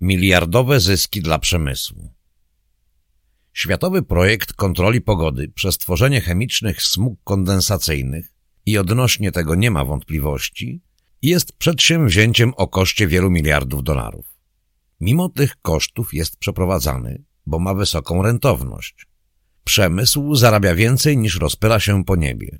Miliardowe zyski dla przemysłu. Światowy projekt kontroli pogody przez tworzenie chemicznych smug kondensacyjnych i odnośnie tego nie ma wątpliwości, jest przedsięwzięciem o koszcie wielu miliardów dolarów. Mimo tych kosztów jest przeprowadzany, bo ma wysoką rentowność. Przemysł zarabia więcej niż rozpyla się po niebie.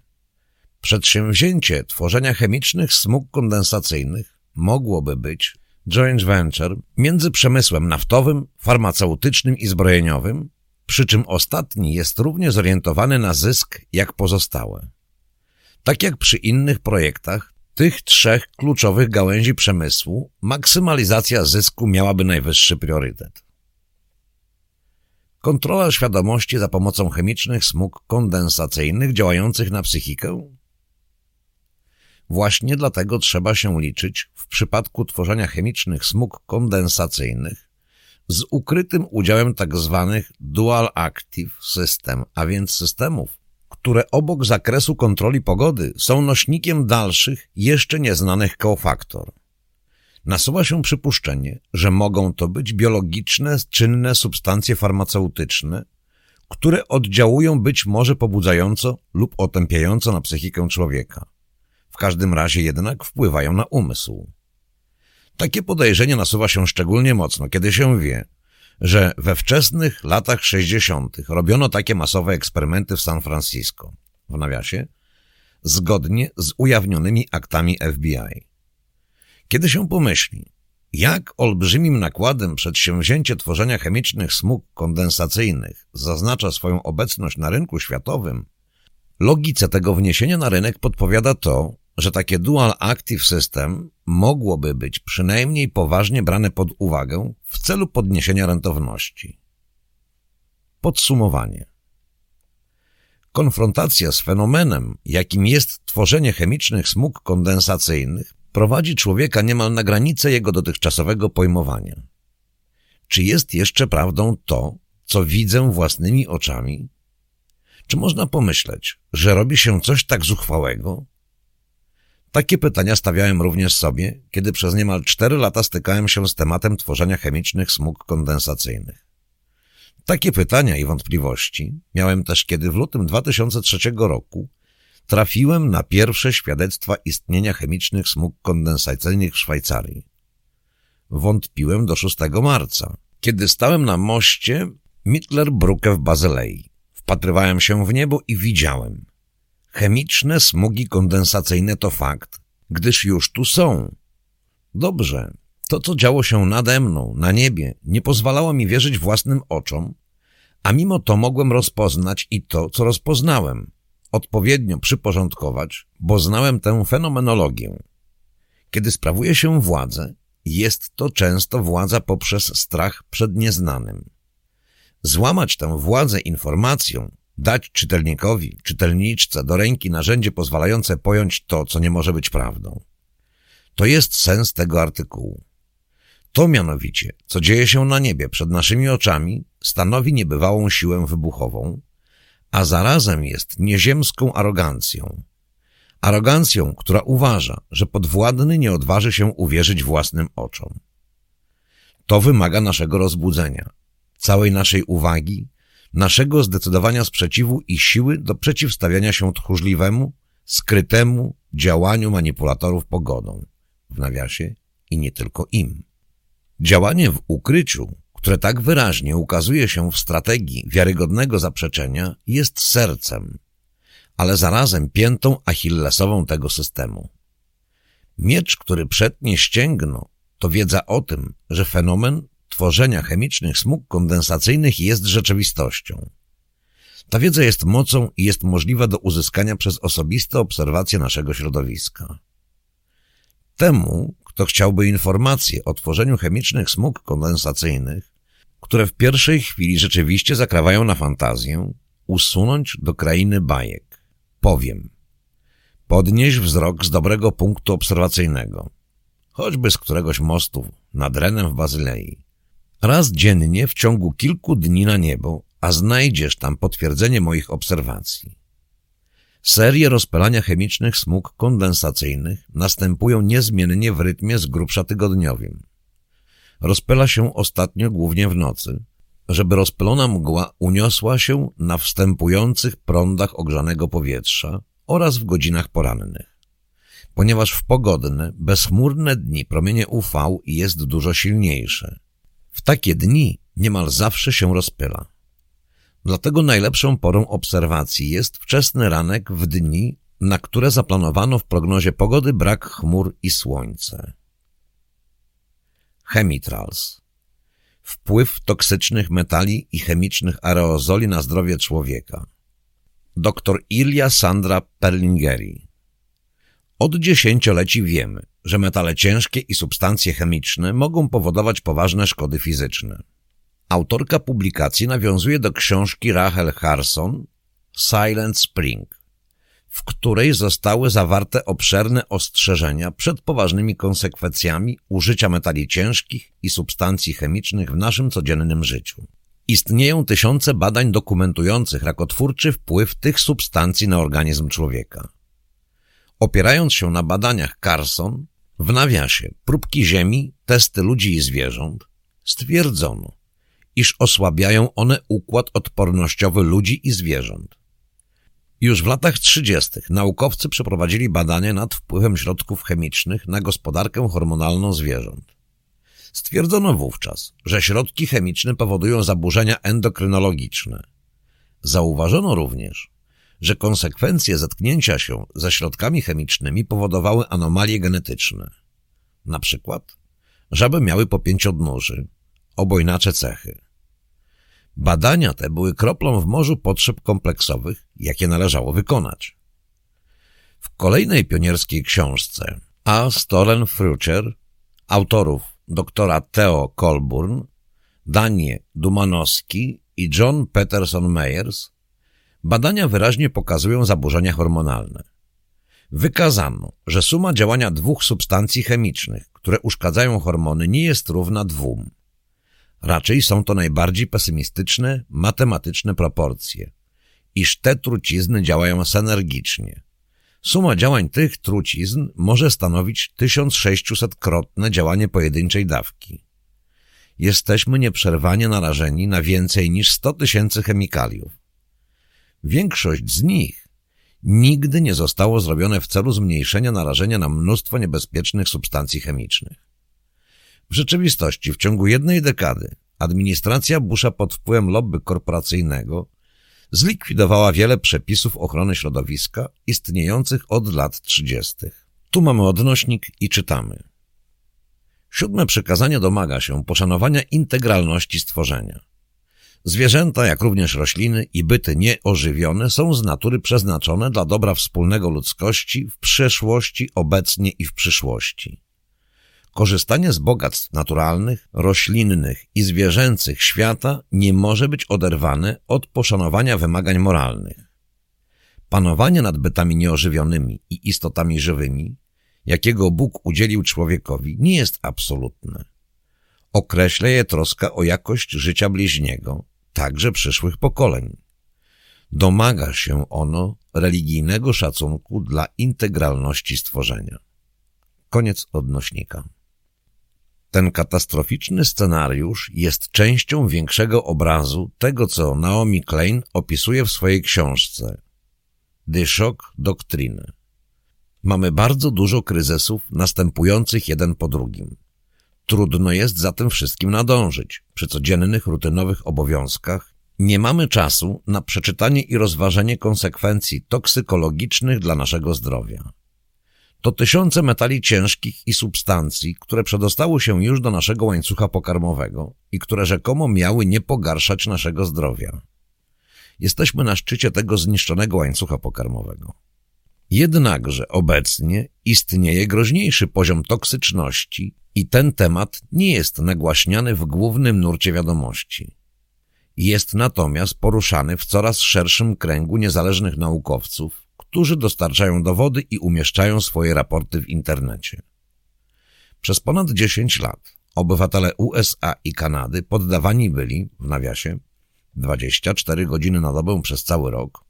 Przedsięwzięcie tworzenia chemicznych smug kondensacyjnych mogłoby być joint venture między przemysłem naftowym, farmaceutycznym i zbrojeniowym, przy czym ostatni jest równie zorientowany na zysk jak pozostałe. Tak jak przy innych projektach, tych trzech kluczowych gałęzi przemysłu maksymalizacja zysku miałaby najwyższy priorytet. Kontrola świadomości za pomocą chemicznych smug kondensacyjnych działających na psychikę? Właśnie dlatego trzeba się liczyć w przypadku tworzenia chemicznych smug kondensacyjnych z ukrytym udziałem tzw. Tak dual active system, a więc systemów, które obok zakresu kontroli pogody są nośnikiem dalszych, jeszcze nieznanych kofaktor. Nasuwa się przypuszczenie, że mogą to być biologiczne, czynne substancje farmaceutyczne, które oddziałują być może pobudzająco lub otępiająco na psychikę człowieka. W każdym razie jednak wpływają na umysł. Takie podejrzenie nasuwa się szczególnie mocno, kiedy się wie, że we wczesnych latach 60. robiono takie masowe eksperymenty w San Francisco, w nawiasie, zgodnie z ujawnionymi aktami FBI. Kiedy się pomyśli, jak olbrzymim nakładem przedsięwzięcie tworzenia chemicznych smug kondensacyjnych zaznacza swoją obecność na rynku światowym, logice tego wniesienia na rynek podpowiada to, że takie dual active system mogłoby być przynajmniej poważnie brane pod uwagę w celu podniesienia rentowności. Podsumowanie. Konfrontacja z fenomenem, jakim jest tworzenie chemicznych smug kondensacyjnych, prowadzi człowieka niemal na granicę jego dotychczasowego pojmowania. Czy jest jeszcze prawdą to, co widzę własnymi oczami? Czy można pomyśleć, że robi się coś tak zuchwałego, takie pytania stawiałem również sobie, kiedy przez niemal cztery lata stykałem się z tematem tworzenia chemicznych smug kondensacyjnych. Takie pytania i wątpliwości miałem też, kiedy w lutym 2003 roku trafiłem na pierwsze świadectwa istnienia chemicznych smug kondensacyjnych w Szwajcarii. Wątpiłem do 6 marca, kiedy stałem na moście Mittlerbrücke w Bazylei. Wpatrywałem się w niebo i widziałem – Chemiczne smugi kondensacyjne to fakt, gdyż już tu są. Dobrze, to co działo się nade mną, na niebie, nie pozwalało mi wierzyć własnym oczom, a mimo to mogłem rozpoznać i to, co rozpoznałem, odpowiednio przyporządkować, bo znałem tę fenomenologię. Kiedy sprawuje się władzę, jest to często władza poprzez strach przed nieznanym. Złamać tę władzę informacją Dać czytelnikowi, czytelniczce do ręki narzędzie pozwalające pojąć to, co nie może być prawdą. To jest sens tego artykułu. To mianowicie, co dzieje się na niebie przed naszymi oczami, stanowi niebywałą siłę wybuchową, a zarazem jest nieziemską arogancją. Arogancją, która uważa, że podwładny nie odważy się uwierzyć własnym oczom. To wymaga naszego rozbudzenia, całej naszej uwagi, naszego zdecydowania sprzeciwu i siły do przeciwstawiania się tchórzliwemu, skrytemu działaniu manipulatorów pogodą, w nawiasie i nie tylko im. Działanie w ukryciu, które tak wyraźnie ukazuje się w strategii wiarygodnego zaprzeczenia, jest sercem, ale zarazem piętą achillesową tego systemu. Miecz, który przetnie ścięgno, to wiedza o tym, że fenomen tworzenia chemicznych smug kondensacyjnych jest rzeczywistością. Ta wiedza jest mocą i jest możliwa do uzyskania przez osobiste obserwacje naszego środowiska. Temu, kto chciałby informacje o tworzeniu chemicznych smug kondensacyjnych, które w pierwszej chwili rzeczywiście zakrawają na fantazję, usunąć do krainy bajek. Powiem. Podnieś wzrok z dobrego punktu obserwacyjnego, choćby z któregoś mostu nad Renem w Bazylei. Raz dziennie w ciągu kilku dni na niebo, a znajdziesz tam potwierdzenie moich obserwacji. Serie rozpalania chemicznych smug kondensacyjnych następują niezmiennie w rytmie z grubsza tygodniowym. rozpyla się ostatnio głównie w nocy, żeby rozpylona mgła uniosła się na wstępujących prądach ogrzanego powietrza oraz w godzinach porannych. Ponieważ w pogodne, bezchmurne dni promienie UV jest dużo silniejsze. Takie dni niemal zawsze się rozpyla. Dlatego najlepszą porą obserwacji jest wczesny ranek w dni, na które zaplanowano w prognozie pogody brak chmur i słońce. Chemitrals Wpływ toksycznych metali i chemicznych aerozoli na zdrowie człowieka. Dr Ilja Sandra Perlingeri Od dziesięcioleci wiemy, że metale ciężkie i substancje chemiczne mogą powodować poważne szkody fizyczne. Autorka publikacji nawiązuje do książki Rachel Harson Silent Spring, w której zostały zawarte obszerne ostrzeżenia przed poważnymi konsekwencjami użycia metali ciężkich i substancji chemicznych w naszym codziennym życiu. Istnieją tysiące badań dokumentujących rakotwórczy wpływ tych substancji na organizm człowieka. Opierając się na badaniach Carson, w nawiasie próbki ziemi, testy ludzi i zwierząt, stwierdzono, iż osłabiają one układ odpornościowy ludzi i zwierząt. Już w latach 30. naukowcy przeprowadzili badania nad wpływem środków chemicznych na gospodarkę hormonalną zwierząt. Stwierdzono wówczas, że środki chemiczne powodują zaburzenia endokrynologiczne. Zauważono również, że konsekwencje zetknięcia się ze środkami chemicznymi powodowały anomalie genetyczne. Na przykład żaby miały po pięć odnóży, obojnacze cechy. Badania te były kroplą w morzu potrzeb kompleksowych, jakie należało wykonać. W kolejnej pionierskiej książce A. Stolen Frucher autorów doktora Theo Colburn, Danie Dumanowski i John Peterson Meyers badania wyraźnie pokazują zaburzenia hormonalne. Wykazano, że suma działania dwóch substancji chemicznych, które uszkadzają hormony nie jest równa dwóm. Raczej są to najbardziej pesymistyczne, matematyczne proporcje, iż te trucizny działają synergicznie. Suma działań tych trucizn może stanowić 1600-krotne działanie pojedynczej dawki. Jesteśmy nieprzerwanie narażeni na więcej niż 100 tysięcy chemikaliów. Większość z nich nigdy nie zostało zrobione w celu zmniejszenia narażenia na mnóstwo niebezpiecznych substancji chemicznych. W rzeczywistości w ciągu jednej dekady administracja Busha pod wpływem lobby korporacyjnego zlikwidowała wiele przepisów ochrony środowiska istniejących od lat 30. Tu mamy odnośnik i czytamy. Siódme przykazanie domaga się poszanowania integralności stworzenia. Zwierzęta, jak również rośliny i byty nieożywione są z natury przeznaczone dla dobra wspólnego ludzkości w przeszłości, obecnie i w przyszłości. Korzystanie z bogactw naturalnych, roślinnych i zwierzęcych świata nie może być oderwane od poszanowania wymagań moralnych. Panowanie nad bytami nieożywionymi i istotami żywymi, jakiego Bóg udzielił człowiekowi, nie jest absolutne. Określa je troska o jakość życia bliźniego, także przyszłych pokoleń. Domaga się ono religijnego szacunku dla integralności stworzenia. Koniec odnośnika. Ten katastroficzny scenariusz jest częścią większego obrazu tego, co Naomi Klein opisuje w swojej książce The Shock Doctrine. Mamy bardzo dużo kryzysów następujących jeden po drugim. Trudno jest za tym wszystkim nadążyć. Przy codziennych, rutynowych obowiązkach nie mamy czasu na przeczytanie i rozważenie konsekwencji toksykologicznych dla naszego zdrowia. To tysiące metali ciężkich i substancji, które przedostały się już do naszego łańcucha pokarmowego i które rzekomo miały nie pogarszać naszego zdrowia. Jesteśmy na szczycie tego zniszczonego łańcucha pokarmowego. Jednakże obecnie istnieje groźniejszy poziom toksyczności i ten temat nie jest nagłaśniany w głównym nurcie wiadomości. Jest natomiast poruszany w coraz szerszym kręgu niezależnych naukowców, którzy dostarczają dowody i umieszczają swoje raporty w internecie. Przez ponad 10 lat obywatele USA i Kanady poddawani byli, w nawiasie, 24 godziny na dobę przez cały rok,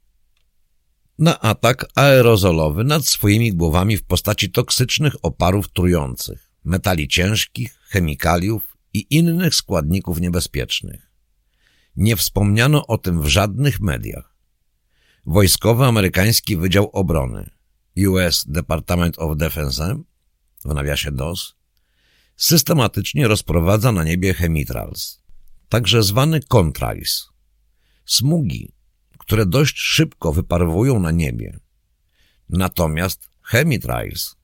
na atak aerozolowy nad swoimi głowami w postaci toksycznych oparów trujących, metali ciężkich, chemikaliów i innych składników niebezpiecznych. Nie wspomniano o tym w żadnych mediach. Wojskowy amerykański Wydział Obrony US Department of Defense w nawiasie DOS systematycznie rozprowadza na niebie chemitrals, także zwany contrails. Smugi, które dość szybko wyparowują na niebie. Natomiast chemitrails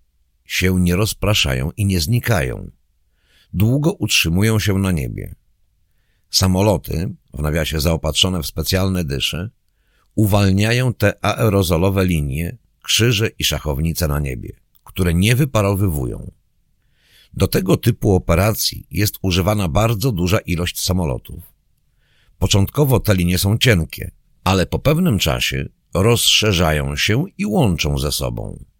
się nie rozpraszają i nie znikają. Długo utrzymują się na niebie. Samoloty, w nawiasie zaopatrzone w specjalne dysze, uwalniają te aerozolowe linie, krzyże i szachownice na niebie, które nie wyparowywują. Do tego typu operacji jest używana bardzo duża ilość samolotów. Początkowo te linie są cienkie, ale po pewnym czasie rozszerzają się i łączą ze sobą.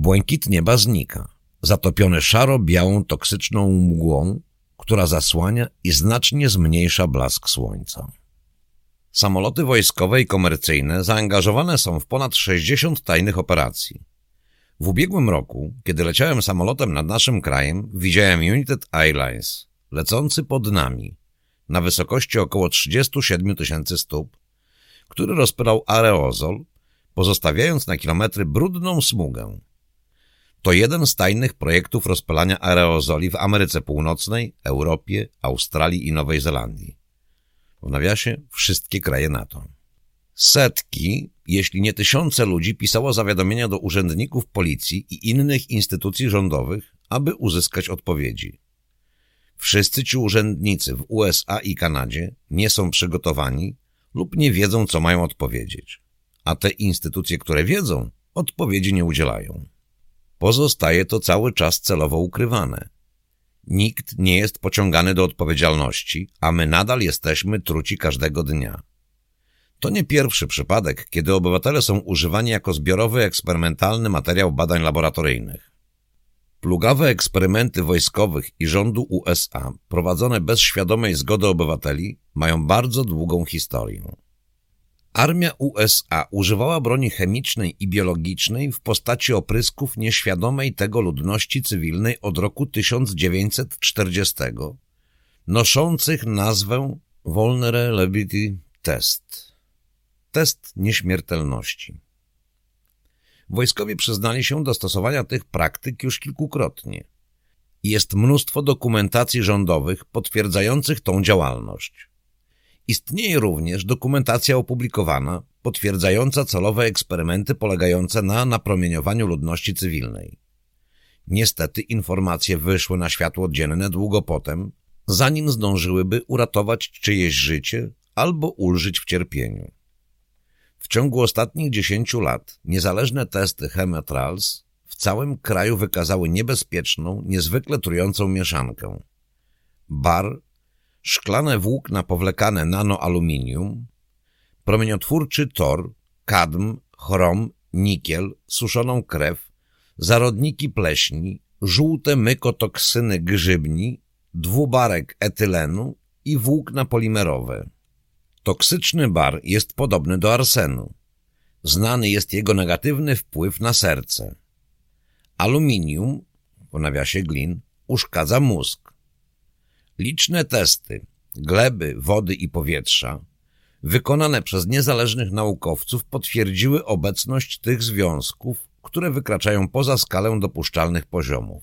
Błękit nieba znika, zatopiony szaro-białą toksyczną mgłą, która zasłania i znacznie zmniejsza blask słońca. Samoloty wojskowe i komercyjne zaangażowane są w ponad 60 tajnych operacji. W ubiegłym roku, kiedy leciałem samolotem nad naszym krajem, widziałem United Airlines, lecący pod nami, na wysokości około 37 tysięcy stóp, który rozpylał aerozol, pozostawiając na kilometry brudną smugę. To jeden z tajnych projektów rozpylania aerozoli w Ameryce Północnej, Europie, Australii i Nowej Zelandii. W nawiasie wszystkie kraje NATO. Setki, jeśli nie tysiące ludzi pisało zawiadomienia do urzędników policji i innych instytucji rządowych, aby uzyskać odpowiedzi. Wszyscy ci urzędnicy w USA i Kanadzie nie są przygotowani lub nie wiedzą, co mają odpowiedzieć, a te instytucje, które wiedzą, odpowiedzi nie udzielają. Pozostaje to cały czas celowo ukrywane. Nikt nie jest pociągany do odpowiedzialności, a my nadal jesteśmy truci każdego dnia. To nie pierwszy przypadek, kiedy obywatele są używani jako zbiorowy eksperymentalny materiał badań laboratoryjnych. Plugawe eksperymenty wojskowych i rządu USA, prowadzone bez świadomej zgody obywateli, mają bardzo długą historię. Armia USA używała broni chemicznej i biologicznej w postaci oprysków nieświadomej tego ludności cywilnej od roku 1940, noszących nazwę Vulnerability Test. Test nieśmiertelności. Wojskowi przyznali się do stosowania tych praktyk już kilkukrotnie. Jest mnóstwo dokumentacji rządowych potwierdzających tą działalność. Istnieje również dokumentacja opublikowana potwierdzająca celowe eksperymenty polegające na napromieniowaniu ludności cywilnej. Niestety informacje wyszły na światło dzienne długo potem, zanim zdążyłyby uratować czyjeś życie albo ulżyć w cierpieniu. W ciągu ostatnich dziesięciu lat niezależne testy Chemitrals w całym kraju wykazały niebezpieczną, niezwykle trującą mieszankę. Bar szklane włókna powlekane nanoaluminium, promieniotwórczy tor, kadm, chrom, nikiel, suszoną krew, zarodniki pleśni, żółte mykotoksyny grzybni, dwubarek etylenu i włókna polimerowe. Toksyczny bar jest podobny do arsenu. Znany jest jego negatywny wpływ na serce. Aluminium, w nawiasie glin, uszkadza mózg. Liczne testy gleby, wody i powietrza wykonane przez niezależnych naukowców potwierdziły obecność tych związków, które wykraczają poza skalę dopuszczalnych poziomów.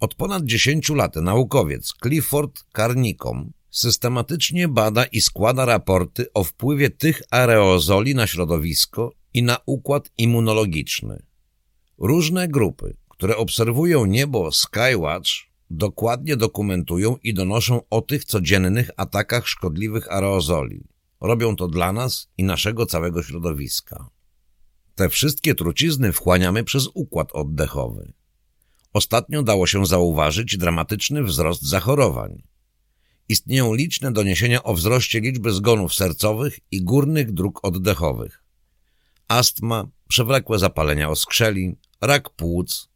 Od ponad 10 lat naukowiec Clifford Carnicom systematycznie bada i składa raporty o wpływie tych aerozoli na środowisko i na układ immunologiczny. Różne grupy, które obserwują niebo Skywatch dokładnie dokumentują i donoszą o tych codziennych atakach szkodliwych aerozoli. Robią to dla nas i naszego całego środowiska. Te wszystkie trucizny wchłaniamy przez układ oddechowy. Ostatnio dało się zauważyć dramatyczny wzrost zachorowań. Istnieją liczne doniesienia o wzroście liczby zgonów sercowych i górnych dróg oddechowych. Astma, przewlekłe zapalenia oskrzeli, rak płuc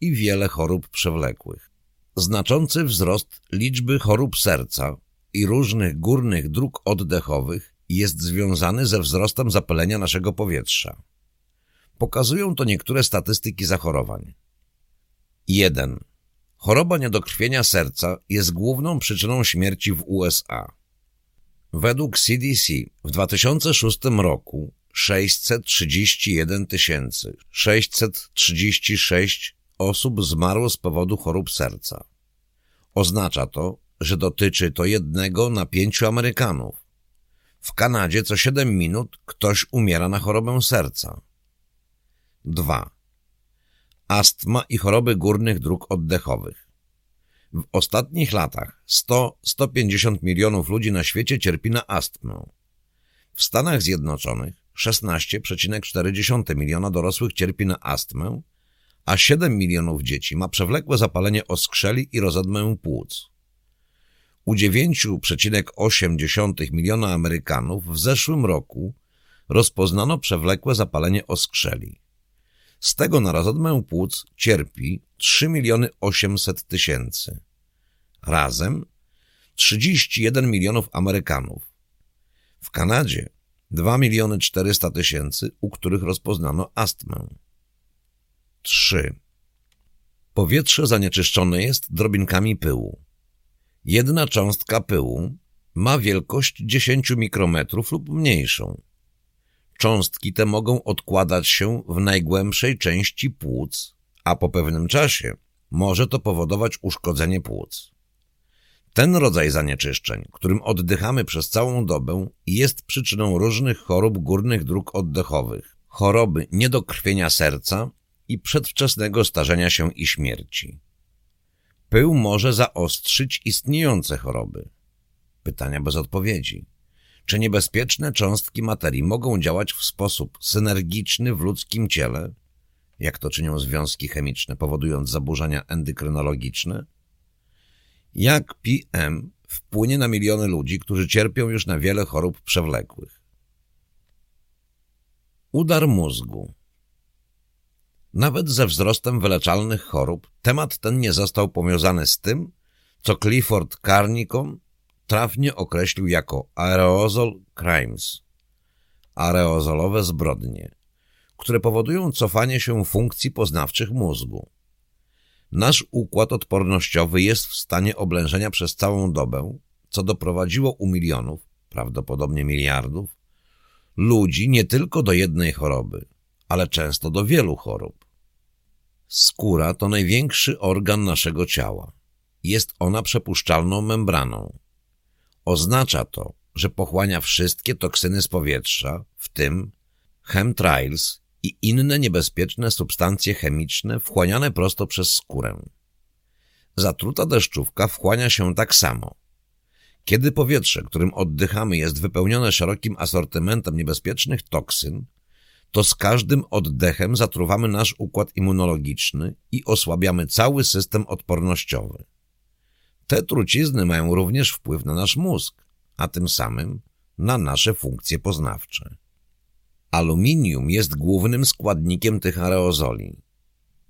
i wiele chorób przewlekłych. Znaczący wzrost liczby chorób serca i różnych górnych dróg oddechowych jest związany ze wzrostem zapalenia naszego powietrza. Pokazują to niektóre statystyki zachorowań. 1. Choroba niedokrwienia serca jest główną przyczyną śmierci w USA. Według CDC w 2006 roku 631 636 osób zmarło z powodu chorób serca. Oznacza to, że dotyczy to jednego na pięciu Amerykanów. W Kanadzie co 7 minut ktoś umiera na chorobę serca. 2. Astma i choroby górnych dróg oddechowych. W ostatnich latach 100-150 milionów ludzi na świecie cierpi na astmę. W Stanach Zjednoczonych 16,4 miliona dorosłych cierpi na astmę, a 7 milionów dzieci ma przewlekłe zapalenie oskrzeli i rozodmę płuc. U 9,8 miliona Amerykanów w zeszłym roku rozpoznano przewlekłe zapalenie oskrzeli. Z tego na rozodmę płuc cierpi 3 miliony 800 tysięcy. Razem 31 milionów Amerykanów. W Kanadzie 2 miliony 400 tysięcy, u których rozpoznano astmę. 3. Powietrze zanieczyszczone jest drobinkami pyłu. Jedna cząstka pyłu ma wielkość 10 mikrometrów lub mniejszą. Cząstki te mogą odkładać się w najgłębszej części płuc, a po pewnym czasie może to powodować uszkodzenie płuc. Ten rodzaj zanieczyszczeń, którym oddychamy przez całą dobę, jest przyczyną różnych chorób górnych dróg oddechowych, choroby niedokrwienia serca i przedwczesnego starzenia się i śmierci. Pył może zaostrzyć istniejące choroby. Pytania bez odpowiedzi. Czy niebezpieczne cząstki materii mogą działać w sposób synergiczny w ludzkim ciele, jak to czynią związki chemiczne, powodując zaburzenia endokrynologiczne? Jak PM wpłynie na miliony ludzi, którzy cierpią już na wiele chorób przewlekłych? Udar mózgu nawet ze wzrostem wyleczalnych chorób temat ten nie został powiązany z tym, co Clifford Carnicom trafnie określił jako aerozol crimes, aerozolowe zbrodnie, które powodują cofanie się funkcji poznawczych mózgu. Nasz układ odpornościowy jest w stanie oblężenia przez całą dobę, co doprowadziło u milionów, prawdopodobnie miliardów, ludzi nie tylko do jednej choroby, ale często do wielu chorób. Skóra to największy organ naszego ciała. Jest ona przepuszczalną membraną. Oznacza to, że pochłania wszystkie toksyny z powietrza, w tym chemtrails i inne niebezpieczne substancje chemiczne wchłaniane prosto przez skórę. Zatruta deszczówka wchłania się tak samo. Kiedy powietrze, którym oddychamy jest wypełnione szerokim asortymentem niebezpiecznych toksyn, to z każdym oddechem zatruwamy nasz układ immunologiczny i osłabiamy cały system odpornościowy. Te trucizny mają również wpływ na nasz mózg, a tym samym na nasze funkcje poznawcze. Aluminium jest głównym składnikiem tych aerozoli.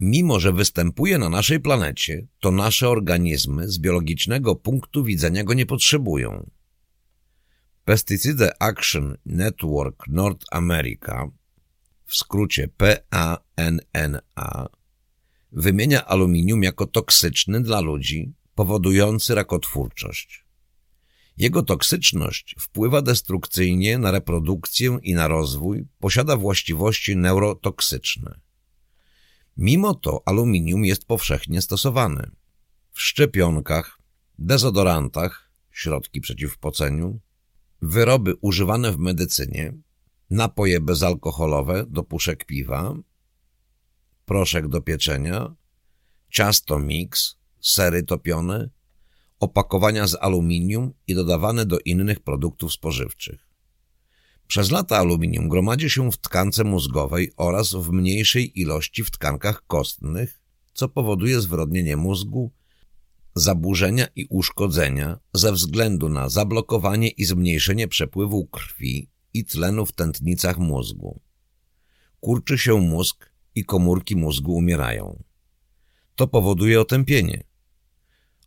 Mimo, że występuje na naszej planecie, to nasze organizmy z biologicznego punktu widzenia go nie potrzebują. Pesticide Action Network North America w skrócie PANNA, wymienia aluminium jako toksyczny dla ludzi, powodujący rakotwórczość. Jego toksyczność wpływa destrukcyjnie na reprodukcję i na rozwój, posiada właściwości neurotoksyczne. Mimo to aluminium jest powszechnie stosowane w szczepionkach, dezodorantach, środki przeciw poceniu, wyroby używane w medycynie, napoje bezalkoholowe do puszek piwa, proszek do pieczenia, ciasto mix, sery topione, opakowania z aluminium i dodawane do innych produktów spożywczych. Przez lata aluminium gromadzi się w tkance mózgowej oraz w mniejszej ilości w tkankach kostnych, co powoduje zwrodnienie mózgu, zaburzenia i uszkodzenia ze względu na zablokowanie i zmniejszenie przepływu krwi i tlenu w tętnicach mózgu. Kurczy się mózg i komórki mózgu umierają. To powoduje otępienie.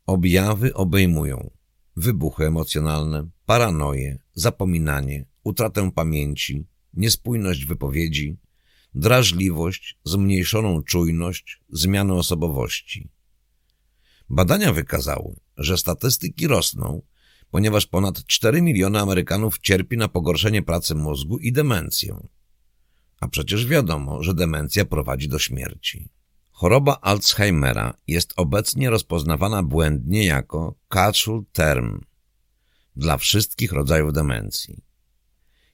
Objawy obejmują wybuchy emocjonalne, paranoję, zapominanie, utratę pamięci, niespójność wypowiedzi, drażliwość, zmniejszoną czujność, zmianę osobowości. Badania wykazały, że statystyki rosną, ponieważ ponad 4 miliony Amerykanów cierpi na pogorszenie pracy mózgu i demencję. A przecież wiadomo, że demencja prowadzi do śmierci. Choroba Alzheimera jest obecnie rozpoznawana błędnie jako catch-all term dla wszystkich rodzajów demencji.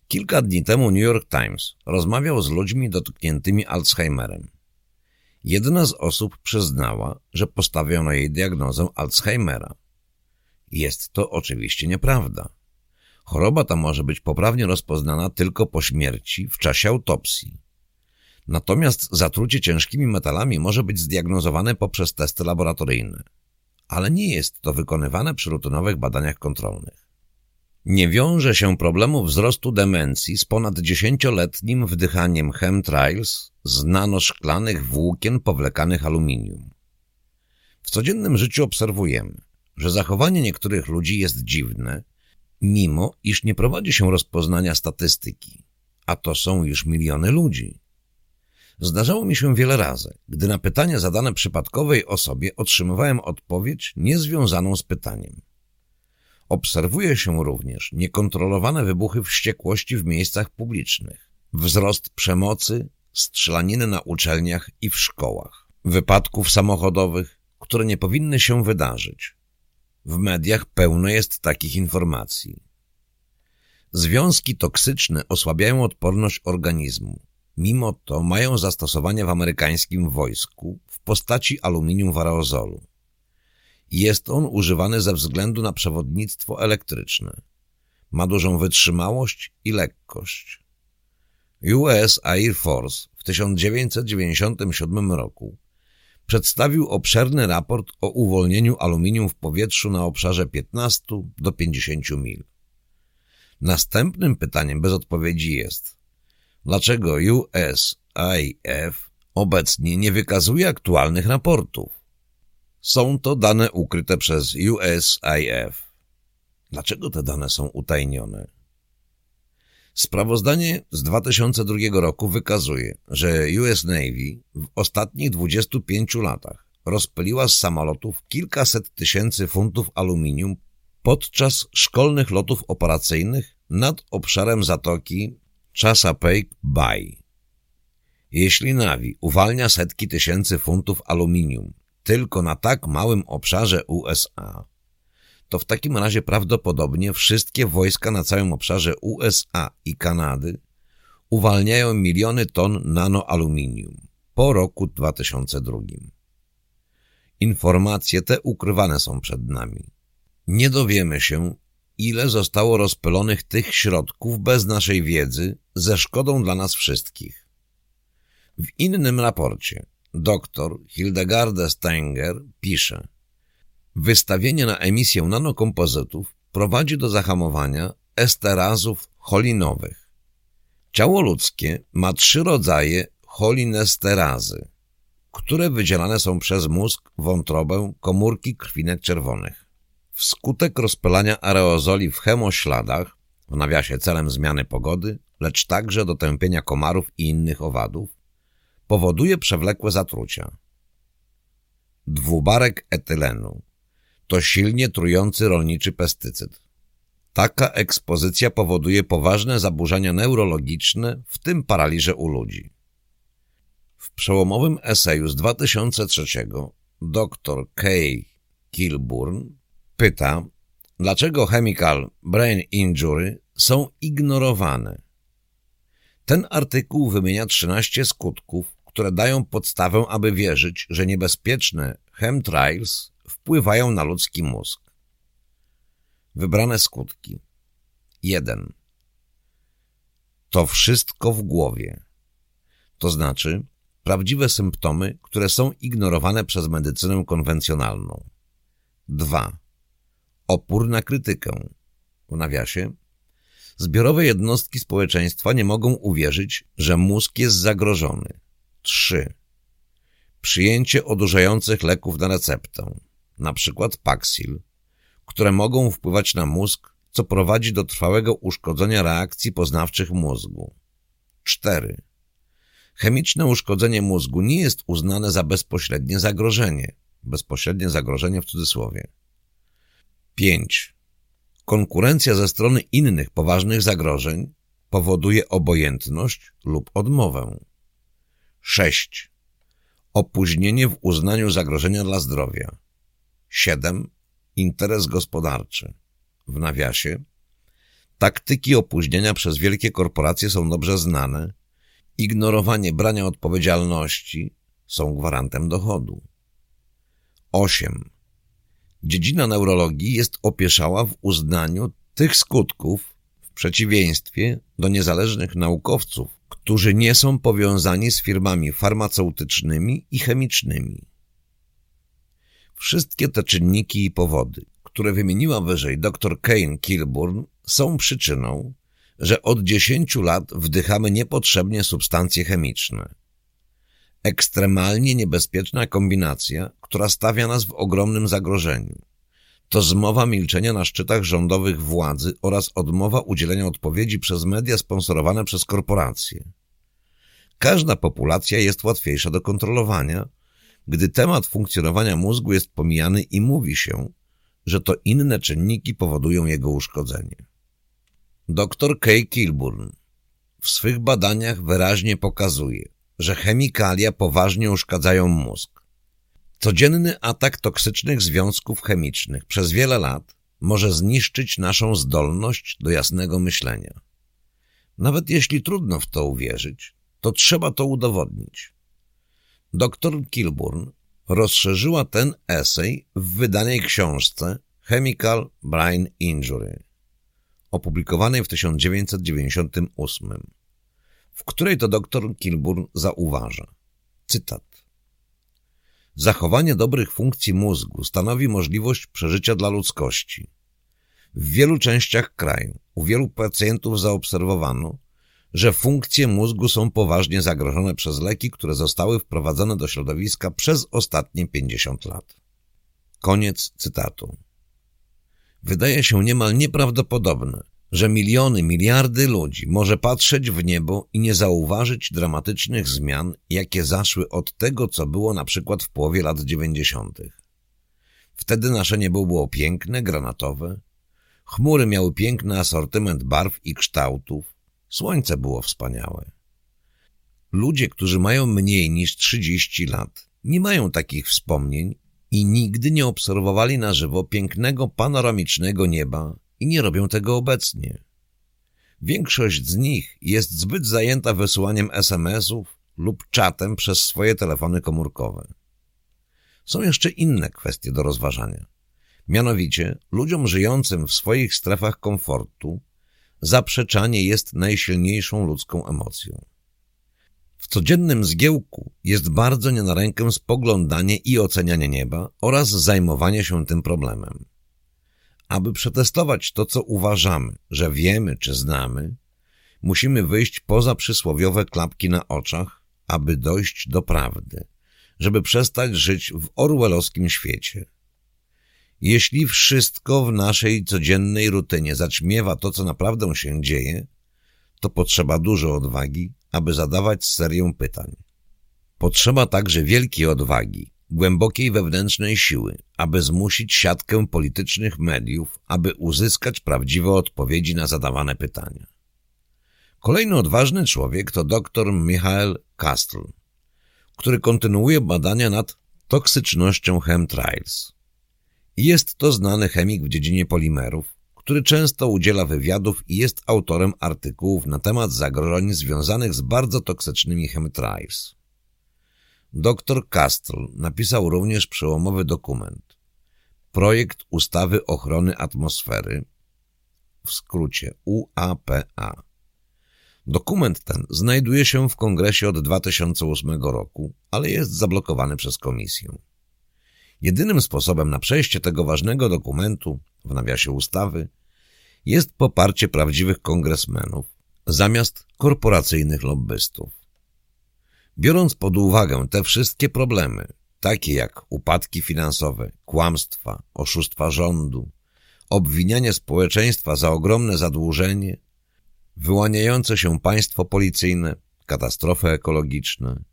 Kilka dni temu New York Times rozmawiał z ludźmi dotkniętymi Alzheimerem. Jedna z osób przyznała, że postawiono jej diagnozę Alzheimera. Jest to oczywiście nieprawda. Choroba ta może być poprawnie rozpoznana tylko po śmierci w czasie autopsji. Natomiast zatrucie ciężkimi metalami może być zdiagnozowane poprzez testy laboratoryjne, ale nie jest to wykonywane przy rutynowych badaniach kontrolnych. Nie wiąże się problemu wzrostu demencji z ponad dziesięcioletnim wdychaniem chemtrails z nanoszklanych włókien powlekanych aluminium. W codziennym życiu obserwujemy, że zachowanie niektórych ludzi jest dziwne, mimo iż nie prowadzi się rozpoznania statystyki, a to są już miliony ludzi. Zdarzało mi się wiele razy, gdy na pytanie zadane przypadkowej osobie otrzymywałem odpowiedź niezwiązaną z pytaniem. Obserwuje się również niekontrolowane wybuchy wściekłości w miejscach publicznych, wzrost przemocy, strzelaniny na uczelniach i w szkołach, wypadków samochodowych, które nie powinny się wydarzyć. W mediach pełno jest takich informacji. Związki toksyczne osłabiają odporność organizmu. Mimo to mają zastosowanie w amerykańskim wojsku w postaci aluminium w aerozolu. Jest on używany ze względu na przewodnictwo elektryczne. Ma dużą wytrzymałość i lekkość. US Air Force w 1997 roku przedstawił obszerny raport o uwolnieniu aluminium w powietrzu na obszarze 15 do 50 mil. Następnym pytaniem bez odpowiedzi jest, dlaczego USIF obecnie nie wykazuje aktualnych raportów? Są to dane ukryte przez USIF. Dlaczego te dane są utajnione? Sprawozdanie z 2002 roku wykazuje, że US Navy w ostatnich 25 latach rozpyliła z samolotów kilkaset tysięcy funtów aluminium podczas szkolnych lotów operacyjnych nad obszarem zatoki Chesapeake Bay. Jeśli Navy uwalnia setki tysięcy funtów aluminium tylko na tak małym obszarze USA, to w takim razie prawdopodobnie wszystkie wojska na całym obszarze USA i Kanady uwalniają miliony ton nanoaluminium po roku 2002. Informacje te ukrywane są przed nami. Nie dowiemy się, ile zostało rozpylonych tych środków bez naszej wiedzy ze szkodą dla nas wszystkich. W innym raporcie Doktor Hildegarde Stenger pisze Wystawienie na emisję nanokompozytów prowadzi do zahamowania esterazów cholinowych. Ciało ludzkie ma trzy rodzaje cholinesterazy, które wydzielane są przez mózg, wątrobę, komórki krwinek czerwonych. Wskutek rozpylania aerozoli w chemośladach, w nawiasie celem zmiany pogody, lecz także do tępienia komarów i innych owadów, powoduje przewlekłe zatrucia. Dwubarek etylenu to silnie trujący rolniczy pestycyd. Taka ekspozycja powoduje poważne zaburzenia neurologiczne, w tym paraliże u ludzi. W przełomowym eseju z 2003 dr Kay Kilburn pyta, dlaczego chemical brain injury są ignorowane. Ten artykuł wymienia 13 skutków, które dają podstawę, aby wierzyć, że niebezpieczne chemtrails wpływają na ludzki mózg. Wybrane skutki 1. To wszystko w głowie. To znaczy prawdziwe symptomy, które są ignorowane przez medycynę konwencjonalną. 2. Opór na krytykę. W nawiasie Zbiorowe jednostki społeczeństwa nie mogą uwierzyć, że mózg jest zagrożony. 3. Przyjęcie odurzających leków na receptę, np. Paxil, które mogą wpływać na mózg, co prowadzi do trwałego uszkodzenia reakcji poznawczych mózgu. 4. Chemiczne uszkodzenie mózgu nie jest uznane za bezpośrednie zagrożenie, bezpośrednie zagrożenie w cudzysłowie. 5. Konkurencja ze strony innych poważnych zagrożeń powoduje obojętność lub odmowę. 6. Opóźnienie w uznaniu zagrożenia dla zdrowia. 7. Interes gospodarczy. W nawiasie. Taktyki opóźnienia przez wielkie korporacje są dobrze znane. Ignorowanie brania odpowiedzialności są gwarantem dochodu. 8. Dziedzina neurologii jest opieszała w uznaniu tych skutków w przeciwieństwie do niezależnych naukowców, którzy nie są powiązani z firmami farmaceutycznymi i chemicznymi. Wszystkie te czynniki i powody, które wymieniła wyżej dr Kane Kilburn, są przyczyną, że od 10 lat wdychamy niepotrzebnie substancje chemiczne. Ekstremalnie niebezpieczna kombinacja, która stawia nas w ogromnym zagrożeniu. To zmowa milczenia na szczytach rządowych władzy oraz odmowa udzielenia odpowiedzi przez media sponsorowane przez korporacje. Każda populacja jest łatwiejsza do kontrolowania, gdy temat funkcjonowania mózgu jest pomijany i mówi się, że to inne czynniki powodują jego uszkodzenie. Dr K. Kilburn w swych badaniach wyraźnie pokazuje, że chemikalia poważnie uszkadzają mózg. Codzienny atak toksycznych związków chemicznych przez wiele lat może zniszczyć naszą zdolność do jasnego myślenia. Nawet jeśli trudno w to uwierzyć, to trzeba to udowodnić. Dr Kilburn rozszerzyła ten esej w wydanej książce Chemical Brain Injury, opublikowanej w 1998, w której to dr Kilburn zauważa, cytat, Zachowanie dobrych funkcji mózgu stanowi możliwość przeżycia dla ludzkości. W wielu częściach kraju, u wielu pacjentów zaobserwowano, że funkcje mózgu są poważnie zagrożone przez leki, które zostały wprowadzone do środowiska przez ostatnie 50 lat. Koniec cytatu. Wydaje się niemal nieprawdopodobne, że miliony, miliardy ludzi może patrzeć w niebo i nie zauważyć dramatycznych zmian, jakie zaszły od tego, co było na przykład w połowie lat dziewięćdziesiątych. Wtedy nasze niebo było piękne, granatowe, chmury miały piękny asortyment barw i kształtów, słońce było wspaniałe. Ludzie, którzy mają mniej niż 30 lat, nie mają takich wspomnień i nigdy nie obserwowali na żywo pięknego panoramicznego nieba i nie robią tego obecnie. Większość z nich jest zbyt zajęta wysyłaniem SMS-ów lub czatem przez swoje telefony komórkowe. Są jeszcze inne kwestie do rozważania. Mianowicie, ludziom żyjącym w swoich strefach komfortu zaprzeczanie jest najsilniejszą ludzką emocją. W codziennym zgiełku jest bardzo nie na rękę spoglądanie i ocenianie nieba oraz zajmowanie się tym problemem. Aby przetestować to, co uważamy, że wiemy czy znamy, musimy wyjść poza przysłowiowe klapki na oczach, aby dojść do prawdy, żeby przestać żyć w orwellowskim świecie. Jeśli wszystko w naszej codziennej rutynie zaćmiewa to, co naprawdę się dzieje, to potrzeba dużo odwagi, aby zadawać serię pytań. Potrzeba także wielkiej odwagi, głębokiej wewnętrznej siły, aby zmusić siatkę politycznych mediów, aby uzyskać prawdziwe odpowiedzi na zadawane pytania. Kolejny odważny człowiek to dr Michael Kastel, który kontynuuje badania nad toksycznością chemtrails. Jest to znany chemik w dziedzinie polimerów, który często udziela wywiadów i jest autorem artykułów na temat zagrożeń związanych z bardzo toksycznymi chemtrails. Dr Castle napisał również przełomowy dokument. Projekt ustawy ochrony atmosfery, w skrócie UAPA. Dokument ten znajduje się w kongresie od 2008 roku, ale jest zablokowany przez komisję. Jedynym sposobem na przejście tego ważnego dokumentu, w nawiasie ustawy, jest poparcie prawdziwych kongresmenów zamiast korporacyjnych lobbystów. Biorąc pod uwagę te wszystkie problemy, takie jak upadki finansowe, kłamstwa, oszustwa rządu, obwinianie społeczeństwa za ogromne zadłużenie, wyłaniające się państwo policyjne, katastrofy ekologiczne,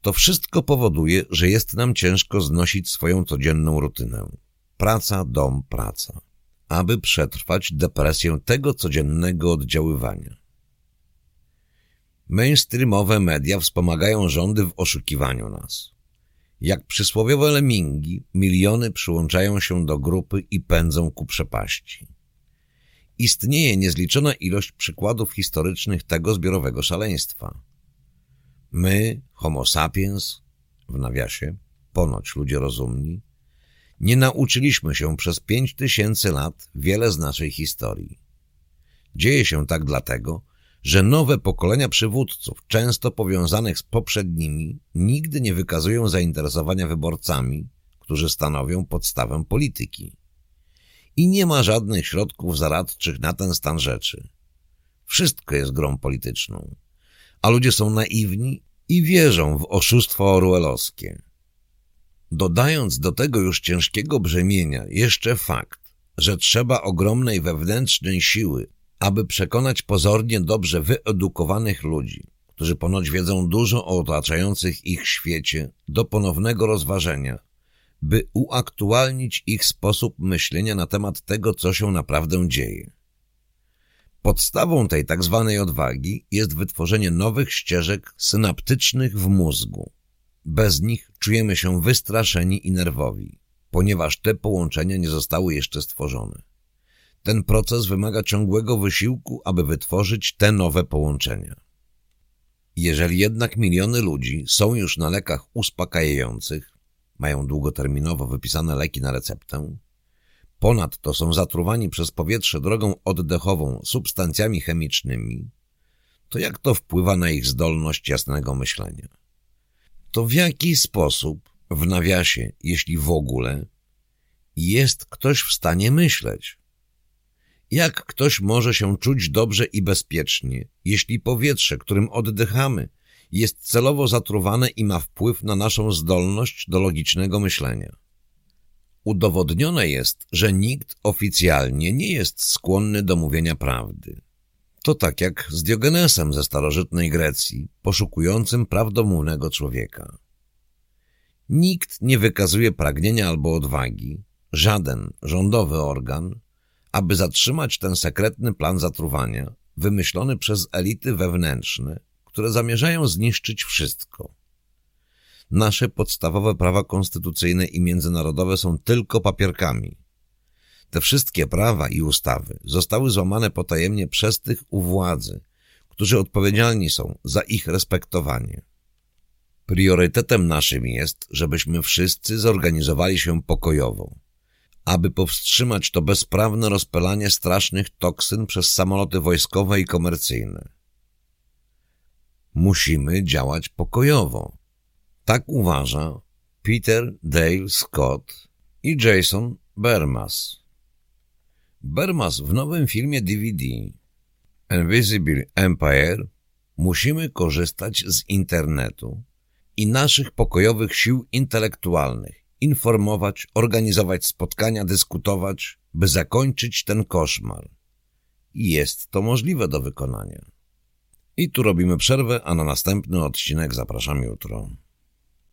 To wszystko powoduje, że jest nam ciężko znosić swoją codzienną rutynę. Praca, dom, praca. Aby przetrwać depresję tego codziennego oddziaływania. Mainstreamowe media wspomagają rządy w oszukiwaniu nas. Jak przysłowiowe lemingi, miliony przyłączają się do grupy i pędzą ku przepaści. Istnieje niezliczona ilość przykładów historycznych tego zbiorowego szaleństwa. My, homo sapiens, w nawiasie, ponoć ludzie rozumni, nie nauczyliśmy się przez pięć tysięcy lat wiele z naszej historii. Dzieje się tak dlatego, że nowe pokolenia przywódców, często powiązanych z poprzednimi, nigdy nie wykazują zainteresowania wyborcami, którzy stanowią podstawę polityki. I nie ma żadnych środków zaradczych na ten stan rzeczy. Wszystko jest grą polityczną, a ludzie są naiwni i wierzą w oszustwo orwellowskie. Dodając do tego już ciężkiego brzemienia jeszcze fakt, że trzeba ogromnej wewnętrznej siły, aby przekonać pozornie dobrze wyedukowanych ludzi, którzy ponoć wiedzą dużo o otaczających ich świecie, do ponownego rozważenia, by uaktualnić ich sposób myślenia na temat tego, co się naprawdę dzieje. Podstawą tej tak zwanej odwagi jest wytworzenie nowych ścieżek synaptycznych w mózgu. Bez nich czujemy się wystraszeni i nerwowi, ponieważ te połączenia nie zostały jeszcze stworzone. Ten proces wymaga ciągłego wysiłku, aby wytworzyć te nowe połączenia. Jeżeli jednak miliony ludzi są już na lekach uspokajających, mają długoterminowo wypisane leki na receptę, ponadto są zatruwani przez powietrze drogą oddechową substancjami chemicznymi, to jak to wpływa na ich zdolność jasnego myślenia? To w jaki sposób, w nawiasie, jeśli w ogóle, jest ktoś w stanie myśleć? Jak ktoś może się czuć dobrze i bezpiecznie, jeśli powietrze, którym oddychamy, jest celowo zatruwane i ma wpływ na naszą zdolność do logicznego myślenia? Udowodnione jest, że nikt oficjalnie nie jest skłonny do mówienia prawdy. To tak jak z Diogenesem ze starożytnej Grecji, poszukującym prawdomównego człowieka. Nikt nie wykazuje pragnienia albo odwagi, żaden rządowy organ, aby zatrzymać ten sekretny plan zatruwania, wymyślony przez elity wewnętrzne, które zamierzają zniszczyć wszystko. Nasze podstawowe prawa konstytucyjne i międzynarodowe są tylko papierkami. Te wszystkie prawa i ustawy zostały złamane potajemnie przez tych u władzy, którzy odpowiedzialni są za ich respektowanie. Priorytetem naszym jest, żebyśmy wszyscy zorganizowali się pokojowo aby powstrzymać to bezprawne rozpylanie strasznych toksyn przez samoloty wojskowe i komercyjne. Musimy działać pokojowo. Tak uważa Peter Dale Scott i Jason Bermas. Bermas w nowym filmie DVD Invisible Empire musimy korzystać z internetu i naszych pokojowych sił intelektualnych informować, organizować spotkania, dyskutować, by zakończyć ten koszmar. Jest to możliwe do wykonania. I tu robimy przerwę, a na następny odcinek zapraszam jutro.